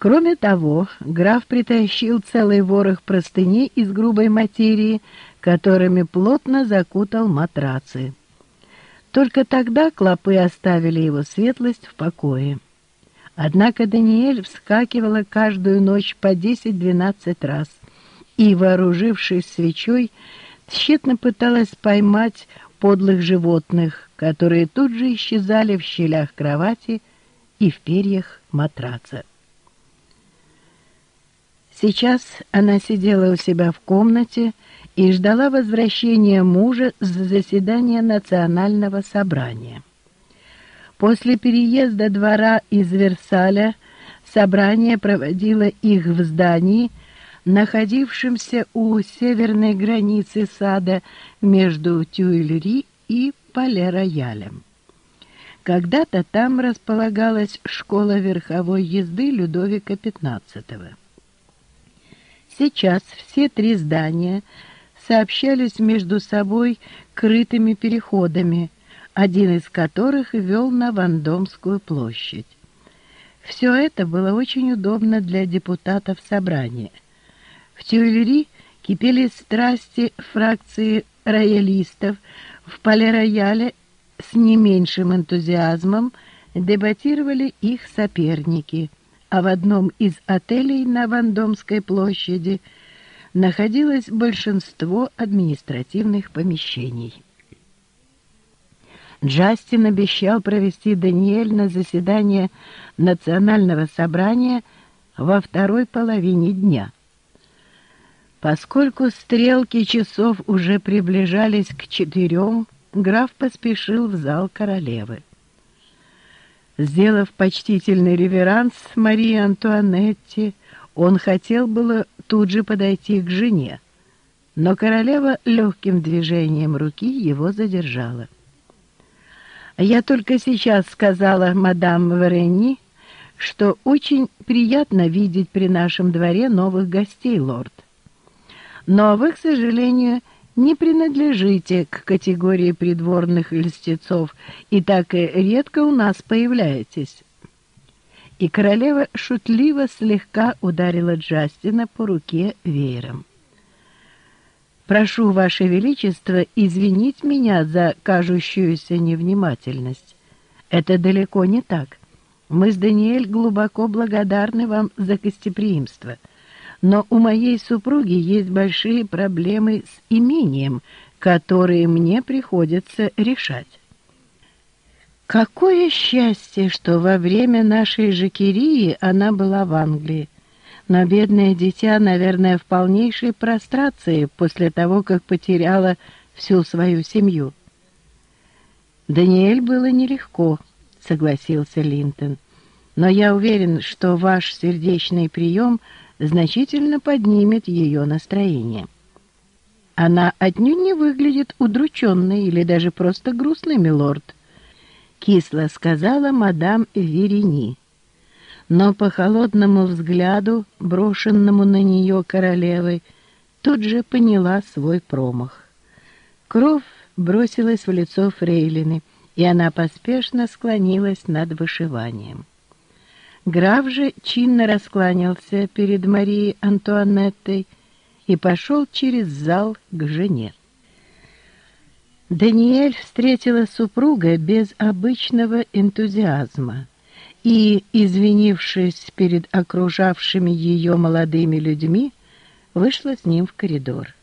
Кроме того, граф притащил целый ворох простыней из грубой материи, которыми плотно закутал матрацы. Только тогда клопы оставили его светлость в покое. Однако Даниэль вскакивала каждую ночь по 10-12 раз и, вооружившись свечой, тщетно пыталась поймать подлых животных, которые тут же исчезали в щелях кровати и в перьях матраца. Сейчас она сидела у себя в комнате и ждала возвращения мужа с заседания национального собрания. После переезда двора из Версаля собрание проводило их в здании, находившемся у северной границы сада между Тюильри и Пале-Роялем. Когда-то там располагалась школа верховой езды Людовика XV. Сейчас все три здания сообщались между собой крытыми переходами, один из которых вел на Вандомскую площадь. Все это было очень удобно для депутатов собрания. В Тюильри кипели страсти фракции роялистов, в Пале-Рояле с не меньшим энтузиазмом дебатировали их соперники – а в одном из отелей на Вандомской площади находилось большинство административных помещений. Джастин обещал провести Даниэль на заседание Национального собрания во второй половине дня. Поскольку стрелки часов уже приближались к четырем, граф поспешил в зал королевы. Сделав почтительный реверанс Марии Антуанетте, он хотел было тут же подойти к жене, но королева легким движением руки его задержала. «Я только сейчас сказала мадам Варени, что очень приятно видеть при нашем дворе новых гостей, лорд. Но вы, к сожалению, не принадлежите к категории придворных льстецов и так редко у нас появляетесь». И королева шутливо слегка ударила Джастина по руке веером. «Прошу, Ваше Величество, извинить меня за кажущуюся невнимательность. Это далеко не так. Мы с Даниэль глубоко благодарны вам за гостеприимство». Но у моей супруги есть большие проблемы с имением, которые мне приходится решать. Какое счастье, что во время нашей жакерии она была в Англии. Но бедное дитя, наверное, в полнейшей прострации после того, как потеряла всю свою семью. «Даниэль было нелегко», — согласился Линтон. «Но я уверен, что ваш сердечный прием — значительно поднимет ее настроение. Она отнюдь не выглядит удрученной или даже просто грустной, милорд, кисло сказала мадам Верени. Но по холодному взгляду, брошенному на нее королевой, тут же поняла свой промах. Кровь бросилась в лицо Фрейлины, и она поспешно склонилась над вышиванием. Граф же чинно раскланялся перед Марией Антуанеттой и пошел через зал к жене. Даниэль встретила супруга без обычного энтузиазма и, извинившись перед окружавшими ее молодыми людьми, вышла с ним в коридор.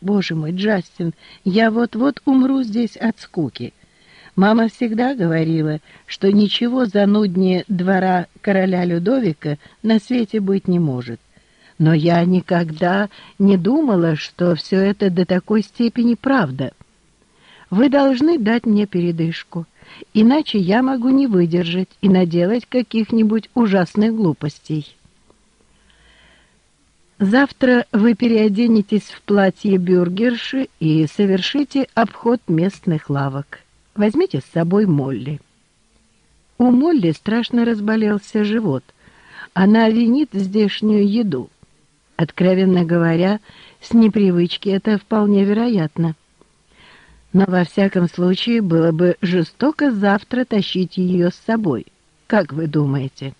«Боже мой, Джастин, я вот-вот умру здесь от скуки. Мама всегда говорила, что ничего зануднее двора короля Людовика на свете быть не может. Но я никогда не думала, что все это до такой степени правда. Вы должны дать мне передышку, иначе я могу не выдержать и наделать каких-нибудь ужасных глупостей. Завтра вы переоденетесь в платье бюргерши и совершите обход местных лавок. Возьмите с собой Молли». У Молли страшно разболелся живот. Она винит здешнюю еду. Откровенно говоря, с непривычки это вполне вероятно. Но во всяком случае было бы жестоко завтра тащить ее с собой. Как вы думаете?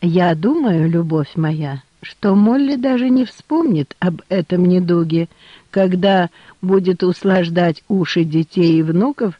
Я думаю, любовь моя, что Молли даже не вспомнит об этом недуге, когда будет услаждать уши детей и внуков